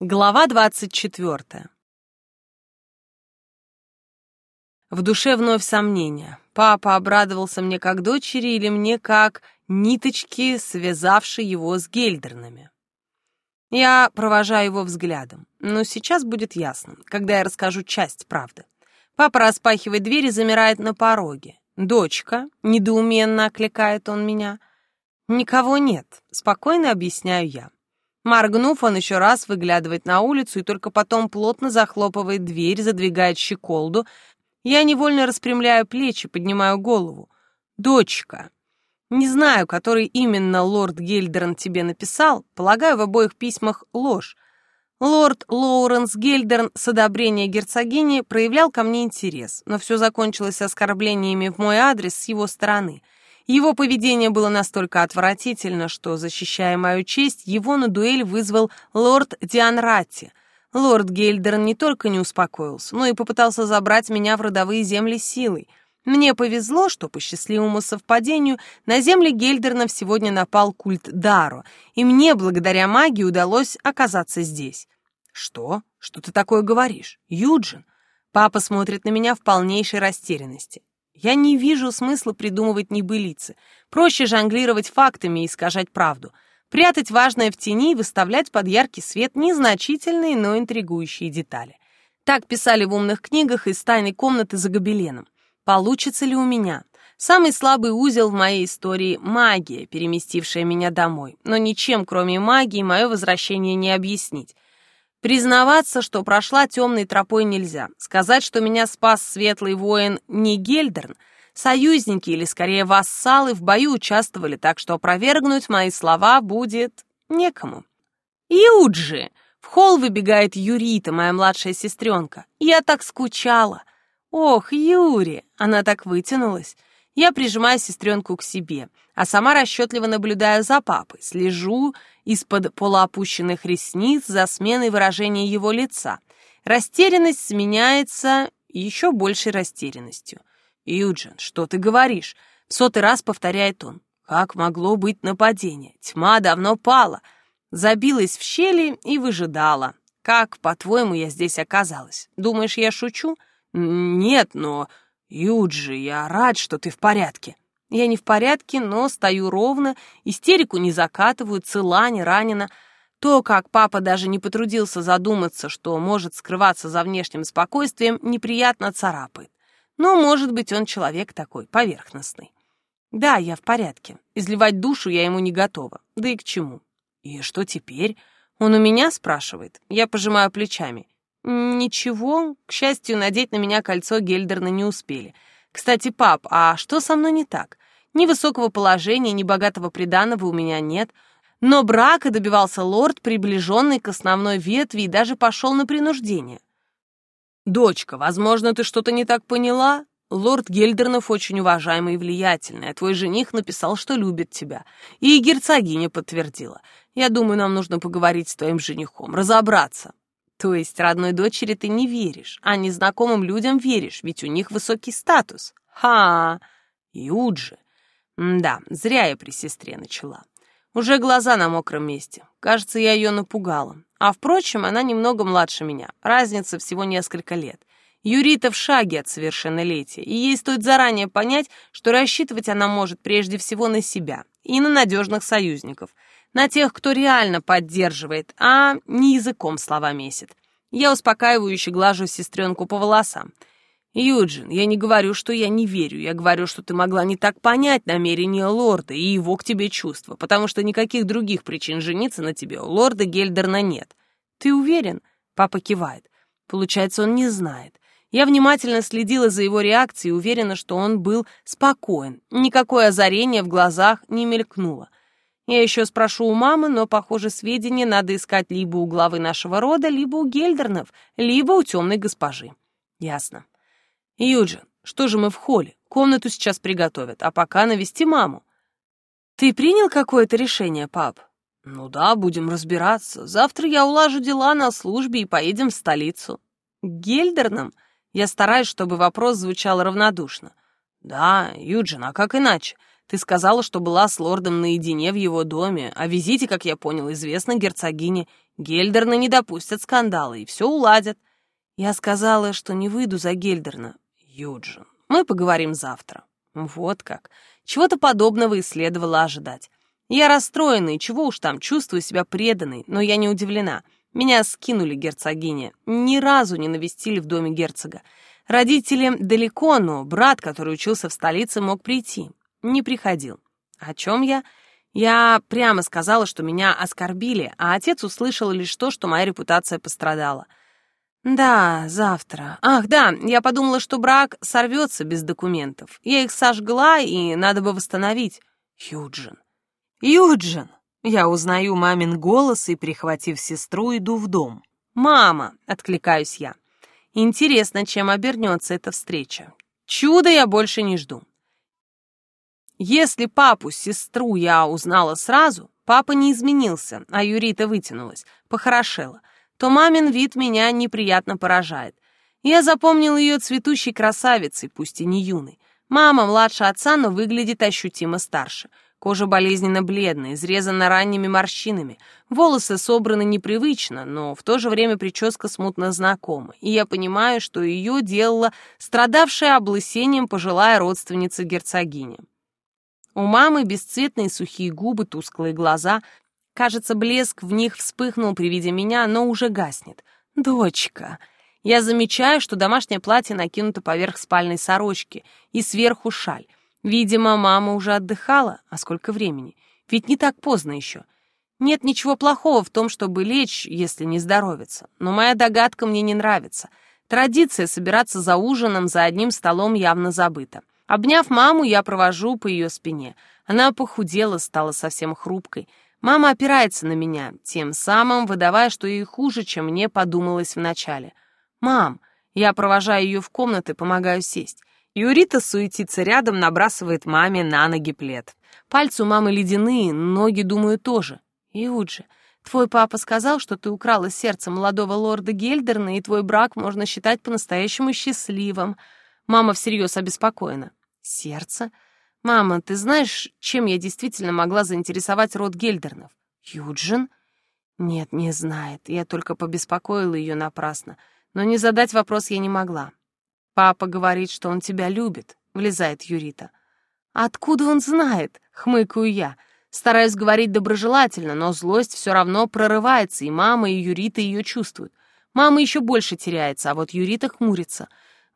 Глава двадцать четвертая. В душе вновь сомнения. Папа обрадовался мне как дочери или мне как ниточки, связавшей его с гельдернами. Я провожаю его взглядом, но сейчас будет ясно, когда я расскажу часть правды. Папа распахивает дверь и замирает на пороге. «Дочка», — недоуменно окликает он меня. «Никого нет», — спокойно объясняю я. Моргнув, он еще раз выглядывает на улицу и только потом плотно захлопывает дверь, задвигает щеколду. Я невольно распрямляю плечи, поднимаю голову. «Дочка!» Не знаю, который именно лорд Гельдерн тебе написал, полагаю, в обоих письмах ложь. Лорд Лоуренс Гельдерн с одобрения герцогини проявлял ко мне интерес, но все закончилось оскорблениями в мой адрес с его стороны — его поведение было настолько отвратительно, что, защищая мою честь, его на дуэль вызвал лорд Дианратти. Лорд Гельдерн не только не успокоился, но и попытался забрать меня в родовые земли силой. Мне повезло, что по счастливому совпадению на земли Гельдернов сегодня напал культ Даро, и мне, благодаря магии, удалось оказаться здесь. «Что? Что ты такое говоришь? Юджин?» Папа смотрит на меня в полнейшей растерянности. Я не вижу смысла придумывать небылицы. Проще жонглировать фактами и искажать правду. Прятать важное в тени и выставлять под яркий свет незначительные, но интригующие детали. Так писали в умных книгах из тайной комнаты за гобеленом. Получится ли у меня? Самый слабый узел в моей истории — магия, переместившая меня домой. Но ничем, кроме магии, мое возвращение не объяснить. Признаваться, что прошла темной тропой нельзя. Сказать, что меня спас светлый воин не Гельдерн. Союзники, или скорее вассалы, в бою участвовали, так что опровергнуть мои слова будет некому. Юджи! В холл выбегает Юрита, моя младшая сестренка. Я так скучала. Ох, Юри! Она так вытянулась. Я прижимаю сестренку к себе, а сама расчетливо наблюдаю за папой, слежу из-под полуопущенных ресниц за сменой выражения его лица. Растерянность сменяется еще большей растерянностью. «Юджин, что ты говоришь?» В сотый раз повторяет он. «Как могло быть нападение? Тьма давно пала. Забилась в щели и выжидала. Как, по-твоему, я здесь оказалась? Думаешь, я шучу? Нет, но «Юджи, я рад, что ты в порядке». Я не в порядке, но стою ровно, истерику не закатываю, цела, не ранена. То, как папа даже не потрудился задуматься, что может скрываться за внешним спокойствием, неприятно царапает. Но, может быть, он человек такой, поверхностный. Да, я в порядке. Изливать душу я ему не готова. Да и к чему? И что теперь? Он у меня спрашивает. Я пожимаю плечами. «Ничего, к счастью, надеть на меня кольцо Гельдерна не успели. Кстати, пап, а что со мной не так? Ни высокого положения, ни богатого приданого у меня нет. Но брака добивался лорд, приближенный к основной ветви, и даже пошел на принуждение». «Дочка, возможно, ты что-то не так поняла?» Лорд Гельдернов очень уважаемый и влиятельный, а твой жених написал, что любит тебя. И герцогиня подтвердила. Я думаю, нам нужно поговорить с твоим женихом, разобраться. То есть родной дочери ты не веришь, а незнакомым людям веришь, ведь у них высокий статус. Ха! Юджи. Да, зря я при сестре начала. Уже глаза на мокром месте. Кажется, я ее напугала. А впрочем, она немного младше меня. Разница всего несколько лет. Юрита в шаге от совершеннолетия, и ей стоит заранее понять, что рассчитывать она может прежде всего на себя и на надежных союзников — на тех, кто реально поддерживает, а не языком слова месит. Я успокаивающе глажу сестренку по волосам. «Юджин, я не говорю, что я не верю. Я говорю, что ты могла не так понять намерения лорда и его к тебе чувства, потому что никаких других причин жениться на тебе у лорда Гельдерна нет. Ты уверен?» Папа кивает. Получается, он не знает. Я внимательно следила за его реакцией и уверена, что он был спокоен. Никакое озарение в глазах не мелькнуло. Я еще спрошу у мамы, но, похоже, сведения надо искать либо у главы нашего рода, либо у Гельдернов, либо у темной госпожи. Ясно. Юджин, что же мы в холле? Комнату сейчас приготовят, а пока навести маму. Ты принял какое-то решение, пап? Ну да, будем разбираться. Завтра я улажу дела на службе и поедем в столицу. К Гельдернам? Я стараюсь, чтобы вопрос звучал равнодушно. Да, Юджин, а как иначе? Ты сказала, что была с лордом наедине в его доме. О визите, как я понял, известно герцогине. Гельдерны не допустят скандала и все уладят. Я сказала, что не выйду за Гельдерна. Юджин, мы поговорим завтра. Вот как. Чего-то подобного и следовало ожидать. Я расстроена, и чего уж там, чувствую себя преданной, но я не удивлена. Меня скинули герцогиня. Ни разу не навестили в доме герцога. Родители далеко, но брат, который учился в столице, мог прийти. Не приходил. О чем я? Я прямо сказала, что меня оскорбили, а отец услышал лишь то, что моя репутация пострадала. Да, завтра. Ах, да, я подумала, что брак сорвется без документов. Я их сожгла, и надо бы восстановить. Юджин. Юджин! Я узнаю мамин голос и, прихватив сестру, иду в дом. «Мама!» — откликаюсь я. Интересно, чем обернется эта встреча. Чуда я больше не жду. Если папу, сестру я узнала сразу, папа не изменился, а Юрита вытянулась, похорошела, то мамин вид меня неприятно поражает. Я запомнил ее цветущей красавицей, пусть и не юной. Мама младше отца, но выглядит ощутимо старше — Кожа болезненно бледная, изрезана ранними морщинами. Волосы собраны непривычно, но в то же время прическа смутно знакома. И я понимаю, что ее делала страдавшая облысением пожилая родственница герцогини. У мамы бесцветные сухие губы, тусклые глаза. Кажется, блеск в них вспыхнул при виде меня, но уже гаснет. «Дочка!» Я замечаю, что домашнее платье накинуто поверх спальной сорочки и сверху шаль. Видимо, мама уже отдыхала. А сколько времени? Ведь не так поздно еще. Нет ничего плохого в том, чтобы лечь, если не здоровится. Но моя догадка мне не нравится. Традиция собираться за ужином за одним столом явно забыта. Обняв маму, я провожу по ее спине. Она похудела, стала совсем хрупкой. Мама опирается на меня, тем самым выдавая, что ей хуже, чем мне подумалось вначале. «Мам!» Я провожаю ее в комнаты, помогаю сесть. Юрита суетится рядом, набрасывает маме на ноги плед. Пальцы у мамы ледяные, ноги, думаю, тоже. Иуджи, твой папа сказал, что ты украла сердце молодого лорда Гельдерна, и твой брак можно считать по-настоящему счастливым. Мама всерьез обеспокоена. Сердце? Мама, ты знаешь, чем я действительно могла заинтересовать род Гельдернов? Юджин? Нет, не знает. Я только побеспокоила ее напрасно. Но не задать вопрос я не могла. «Папа говорит, что он тебя любит», — влезает Юрита. «Откуда он знает?» — хмыкаю я. Стараюсь говорить доброжелательно, но злость все равно прорывается, и мама, и Юрита ее чувствуют. Мама еще больше теряется, а вот Юрита хмурится.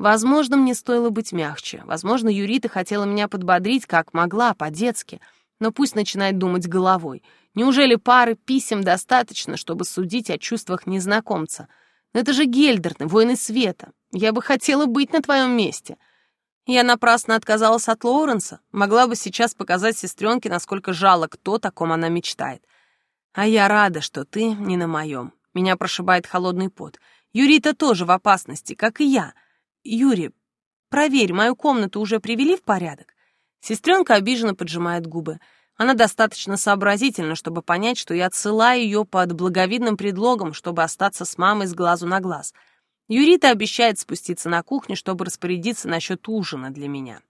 Возможно, мне стоило быть мягче. Возможно, Юрита хотела меня подбодрить, как могла, по-детски. Но пусть начинает думать головой. Неужели пары писем достаточно, чтобы судить о чувствах незнакомца? Но это же Гельдерны, воины света. Я бы хотела быть на твоем месте. Я напрасно отказалась от Лоуренса. Могла бы сейчас показать сестренке, насколько жалок то, о ком она мечтает. А я рада, что ты не на моем. Меня прошибает холодный пот. Юрита тоже в опасности, как и я. Юрий, проверь, мою комнату уже привели в порядок? Сестренка обиженно поджимает губы. Она достаточно сообразительна, чтобы понять, что я отсылаю ее под благовидным предлогом, чтобы остаться с мамой с глазу на глаз — Юрита обещает спуститься на кухню, чтобы распорядиться насчет ужина для меня.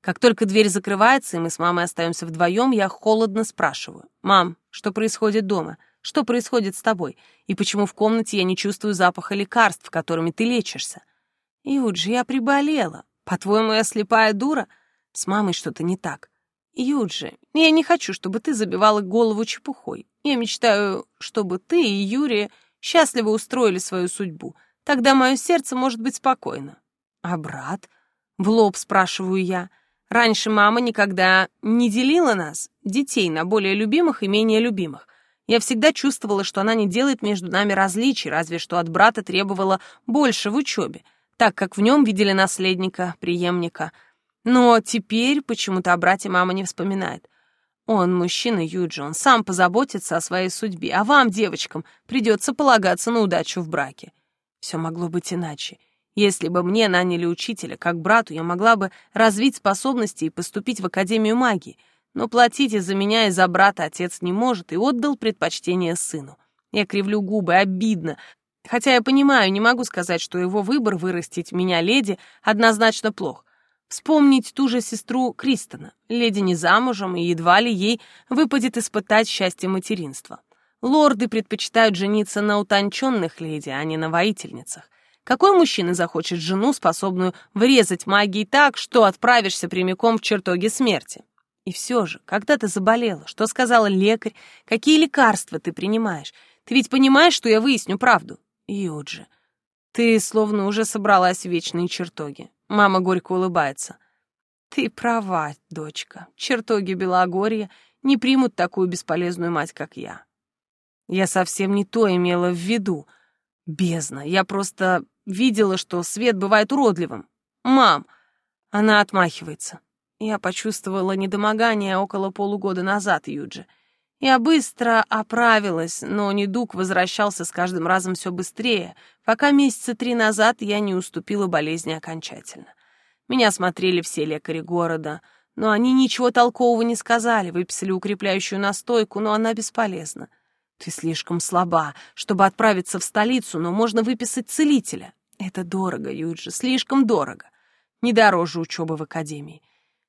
Как только дверь закрывается, и мы с мамой остаемся вдвоем, я холодно спрашиваю. «Мам, что происходит дома? Что происходит с тобой? И почему в комнате я не чувствую запаха лекарств, которыми ты лечишься?» «Юджи, я приболела. По-твоему, я слепая дура? С мамой что-то не так. Юджи, я не хочу, чтобы ты забивала голову чепухой. Я мечтаю, чтобы ты и Юрия счастливо устроили свою судьбу, Тогда мое сердце может быть спокойно. А брат? В лоб спрашиваю я. Раньше мама никогда не делила нас, детей, на более любимых и менее любимых. Я всегда чувствовала, что она не делает между нами различий, разве что от брата требовала больше в учебе, так как в нем видели наследника, преемника. Но теперь почему-то о брате мама не вспоминает. Он мужчина, Юджи, он сам позаботится о своей судьбе, а вам, девочкам, придется полагаться на удачу в браке. Все могло быть иначе. Если бы мне наняли учителя, как брату, я могла бы развить способности и поступить в Академию магии. Но платить из-за меня и за брата отец не может и отдал предпочтение сыну. Я кривлю губы, обидно. Хотя я понимаю, не могу сказать, что его выбор вырастить меня леди однозначно плох. Вспомнить ту же сестру Кристона. Леди не замужем, и едва ли ей выпадет испытать счастье материнства. Лорды предпочитают жениться на утонченных леди, а не на воительницах. Какой мужчина захочет жену, способную врезать магией так, что отправишься прямиком в чертоги смерти? И все же, когда ты заболела, что сказала лекарь, какие лекарства ты принимаешь? Ты ведь понимаешь, что я выясню правду? Юджи, ты словно уже собралась в вечные чертоги. Мама горько улыбается. Ты права, дочка. Чертоги Белогорья не примут такую бесполезную мать, как я. Я совсем не то имела в виду. Бездна, я просто видела, что свет бывает уродливым. Мам! Она отмахивается. Я почувствовала недомогание около полугода назад, Юджи. Я быстро оправилась, но недуг возвращался с каждым разом все быстрее, пока месяца три назад я не уступила болезни окончательно. Меня смотрели все лекари города, но они ничего толкового не сказали, выписали укрепляющую настойку, но она бесполезна. Ты слишком слаба, чтобы отправиться в столицу, но можно выписать целителя. Это дорого, Юджи, слишком дорого. Не дороже учебы в академии.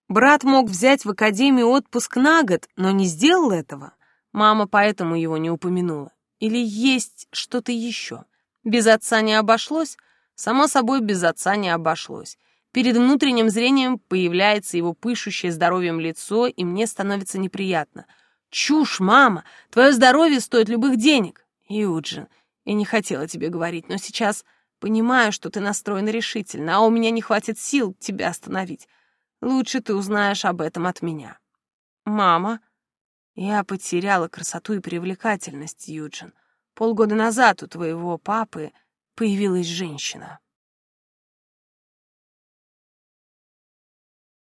Брат мог взять в академии отпуск на год, но не сделал этого. Мама поэтому его не упомянула. Или есть что-то еще? Без отца не обошлось? Само собой, без отца не обошлось. Перед внутренним зрением появляется его пышущее здоровьем лицо, и мне становится неприятно — Чушь, мама! Твое здоровье стоит любых денег. Юджин, я не хотела тебе говорить, но сейчас понимаю, что ты настроена решительно, а у меня не хватит сил тебя остановить. Лучше ты узнаешь об этом от меня. Мама, я потеряла красоту и привлекательность, Юджин. Полгода назад у твоего папы появилась женщина.